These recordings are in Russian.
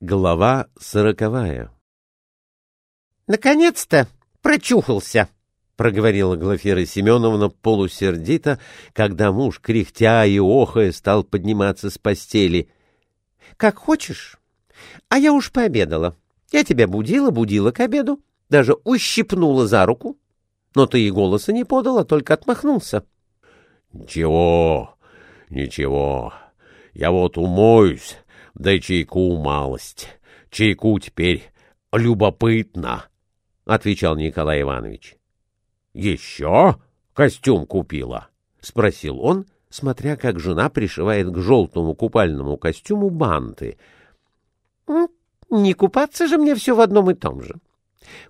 Глава сороковая «Наконец-то прочухался!» — проговорила Глафира Семеновна полусердито, когда муж, кряхтя и охая, стал подниматься с постели. «Как хочешь. А я уж пообедала. Я тебя будила, будила к обеду, даже ущипнула за руку. Но ты и голоса не подал, а только отмахнулся». «Ничего, ничего. Я вот умоюсь, да и чайку малость. Чайку теперь любопытно, — отвечал Николай Иванович. — Еще костюм купила? — спросил он, смотря как жена пришивает к желтому купальному костюму банты. — Не купаться же мне все в одном и том же.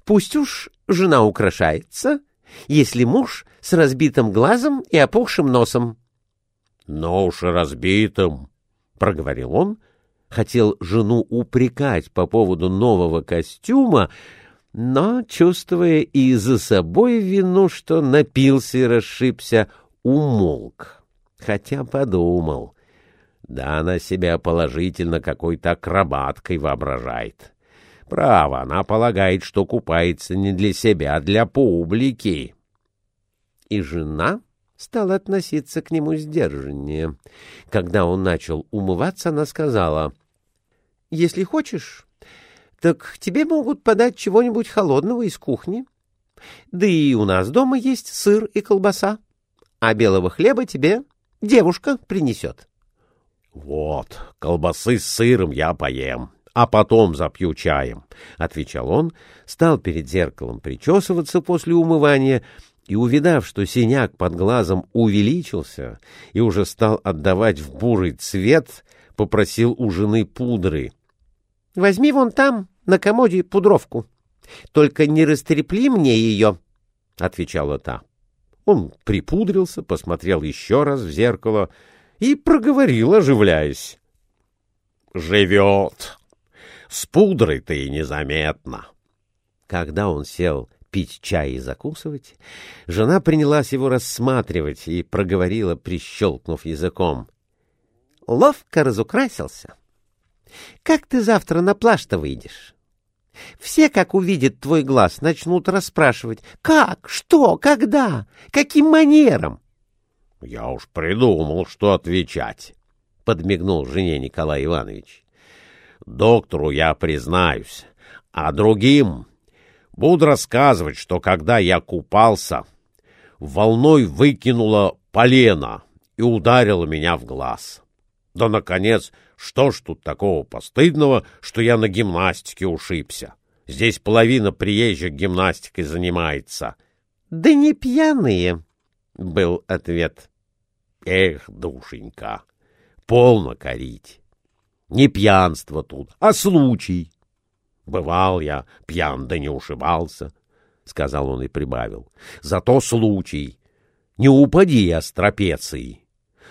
Пусть уж жена украшается, если муж с разбитым глазом и опухшим носом. — Но уж разбитым, — проговорил он, хотел жену упрекать по поводу нового костюма, но, чувствуя и за собой вину, что напился и расшибся, умолк, хотя подумал. Да она себя положительно какой-то акробаткой воображает. Право, она полагает, что купается не для себя, а для публики. И жена стала относиться к нему сдержаннее. Когда он начал умываться, она сказала, «Если хочешь, так тебе могут подать чего-нибудь холодного из кухни. Да и у нас дома есть сыр и колбаса, а белого хлеба тебе девушка принесет». «Вот, колбасы с сыром я поем, а потом запью чаем», — отвечал он, стал перед зеркалом причесываться после умывания — и, увидав, что синяк под глазом увеличился и уже стал отдавать в бурый цвет, попросил у жены пудры. — Возьми вон там, на комоде, пудровку. Только не растрепли мне ее, — отвечала та. Он припудрился, посмотрел еще раз в зеркало и проговорил, оживляясь. — Живет! С пудрой-то и незаметно. Когда он сел пить чай и закусывать, жена принялась его рассматривать и проговорила, прищелкнув языком. — Ловко разукрасился. Как ты завтра на плаж-то выйдешь? Все, как увидят твой глаз, начнут расспрашивать, как, что, когда, каким манером. — Я уж придумал, что отвечать, — подмигнул жене Николай Иванович. — Доктору я признаюсь, а другим Буду рассказывать, что когда я купался, волной выкинула полено и ударила меня в глаз. Да, наконец, что ж тут такого постыдного, что я на гимнастике ушибся? Здесь половина приезжих гимнастикой занимается. — Да не пьяные, — был ответ. — Эх, душенька, полно корить. Не пьянство тут, а случай. Бывал я пьян, да не ушибался, — сказал он и прибавил. Зато случай. Не упади я с трапеции.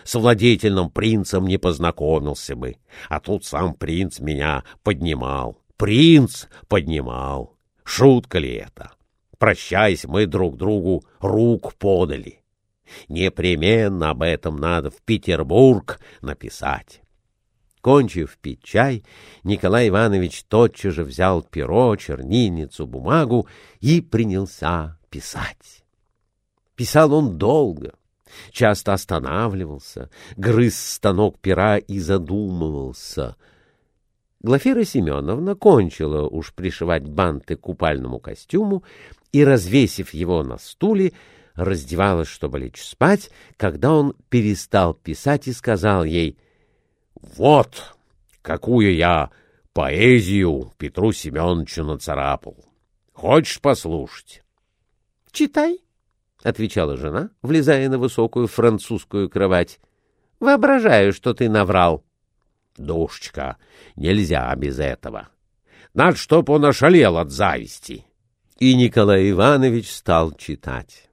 С владетельным принцем не познакомился бы, а тут сам принц меня поднимал. Принц поднимал. Шутка ли это? Прощаясь, мы друг другу рук подали. Непременно об этом надо в Петербург написать. Кончив пить чай, Николай Иванович тотчас же взял перо, чернильницу, бумагу и принялся писать. Писал он долго, часто останавливался, грыз станок пера и задумывался. Глафира Семеновна кончила уж пришивать банты к купальному костюму и, развесив его на стуле, раздевалась, чтобы лечь спать, когда он перестал писать и сказал ей — вот какую я поэзию Петру Семеновичу нацарапал. Хочешь послушать? — Читай, — отвечала жена, влезая на высокую французскую кровать. — Воображаю, что ты наврал. — Душечка, нельзя без этого. Надо, чтоб он ошалел от зависти. И Николай Иванович стал читать.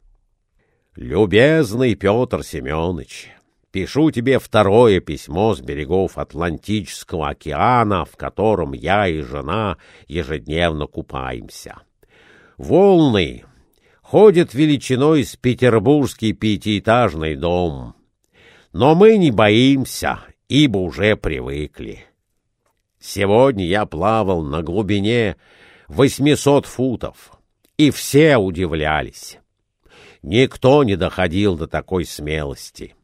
«Любезный Петр Семенович, Пишу тебе второе письмо с берегов Атлантического океана, в котором я и жена ежедневно купаемся. Волны ходят величиной с петербургский пятиэтажный дом. Но мы не боимся, ибо уже привыкли. Сегодня я плавал на глубине 800 футов, и все удивлялись. Никто не доходил до такой смелости.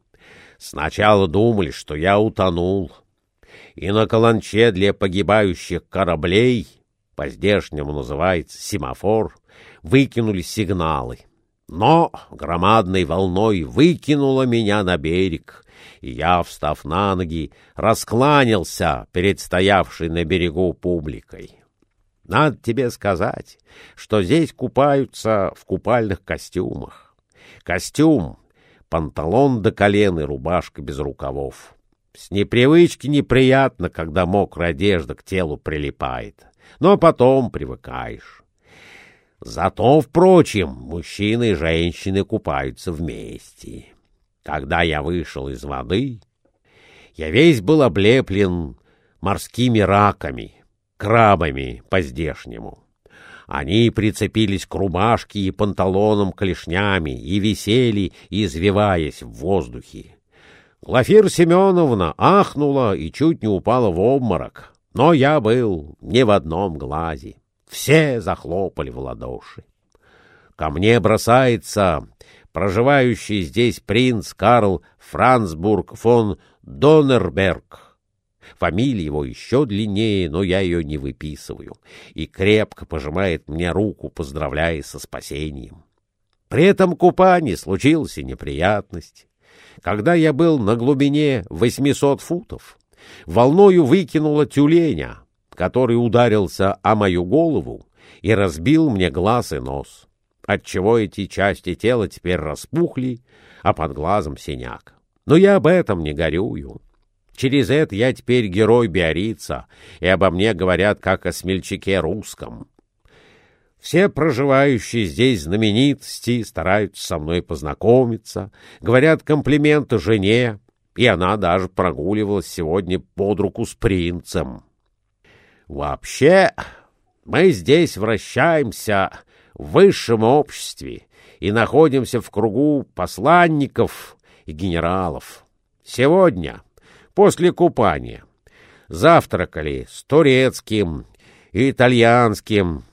Сначала думали, что я утонул, и на каланче для погибающих кораблей, по-здешнему называется семафор, выкинули сигналы. Но громадной волной выкинуло меня на берег, и я, встав на ноги, раскланялся перед стоявшей на берегу публикой. Надо тебе сказать, что здесь купаются в купальных костюмах. Костюм — панталон до колен и рубашка без рукавов. С непривычки неприятно, когда мокрая одежда к телу прилипает, но потом привыкаешь. Зато, впрочем, мужчины и женщины купаются вместе. Когда я вышел из воды, я весь был облеплен морскими раками, крабами по-здешнему. Они прицепились к рубашке и панталонам клешнями и висели, извиваясь в воздухе. Глафира Семеновна ахнула и чуть не упала в обморок, но я был не в одном глазе. Все захлопали в ладоши. Ко мне бросается проживающий здесь принц Карл Франсбург фон Доннерберг. Фамилия его еще длиннее, но я ее не выписываю, и крепко пожимает мне руку, поздравляя со спасением. При этом купании случилась и неприятность. Когда я был на глубине 800 футов, волною выкинуло тюленя, который ударился о мою голову и разбил мне глаз и нос отчего эти части тела теперь распухли, а под глазом синяк. Но я об этом не горюю. Через это я теперь герой Биорица, и обо мне говорят как о смельчаке русском. Все проживающие здесь знаменитости стараются со мной познакомиться, говорят комплименты жене, и она даже прогуливалась сегодня под руку с принцем. Вообще, мы здесь вращаемся в высшем обществе и находимся в кругу посланников и генералов. Сегодня, после купания, завтракали с турецким, итальянским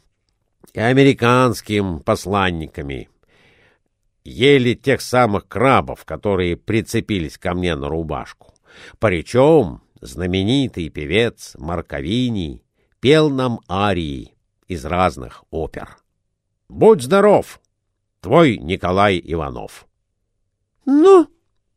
и американским посланниками. Ели тех самых крабов, которые прицепились ко мне на рубашку. Причем знаменитый певец Марковини пел нам арии из разных опер. Будь здоров, твой Николай Иванов. — Ну,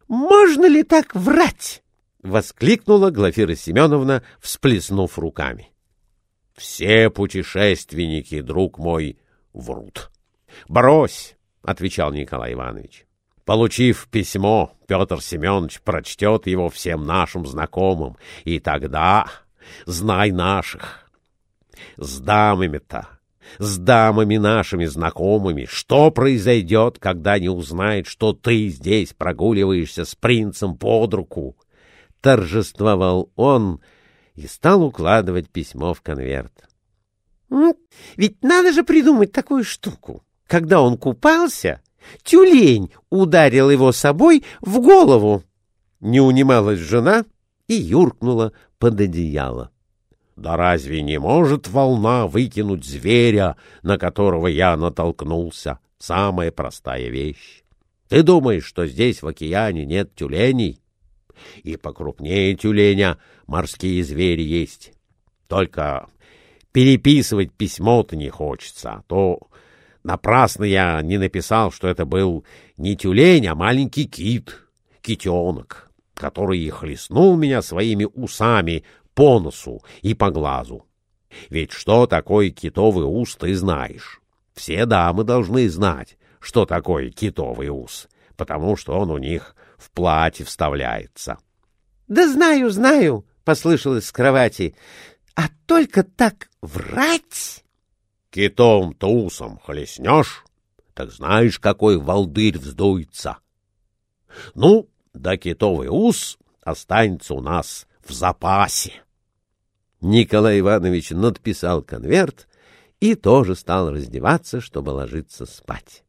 можно ли так врать? — воскликнула Глафира Семеновна, всплеснув руками. — Все путешественники, друг мой, врут. — Брось, — отвечал Николай Иванович. Получив письмо, Петр Семенович прочтет его всем нашим знакомым, и тогда знай наших. С дамами-то с дамами нашими знакомыми, что произойдет, когда не узнает, что ты здесь прогуливаешься с принцем под руку? Торжествовал он и стал укладывать письмо в конверт. Ну, ведь надо же придумать такую штуку. Когда он купался, тюлень ударил его собой в голову. Не унималась жена и юркнула под одеяло. Да разве не может волна выкинуть зверя, на которого я натолкнулся? Самая простая вещь. Ты думаешь, что здесь в океане нет тюленей? И покрупнее тюленя морские звери есть. Только переписывать письмо-то не хочется, а то напрасно я не написал, что это был не тюлень, а маленький кит, китенок, который и хлестнул меня своими усами по носу и по глазу. Ведь что такое китовый ус, ты знаешь. Все дамы должны знать, что такое китовый ус, потому что он у них в платье вставляется. — Да знаю, знаю, — послышалось с кровати. — А только так врать? — Китовым-то усом хлестнешь, так знаешь, какой волдырь вздуется. Ну, да китовый ус останется у нас в запасе. Николай Иванович надписал конверт и тоже стал раздеваться, чтобы ложиться спать.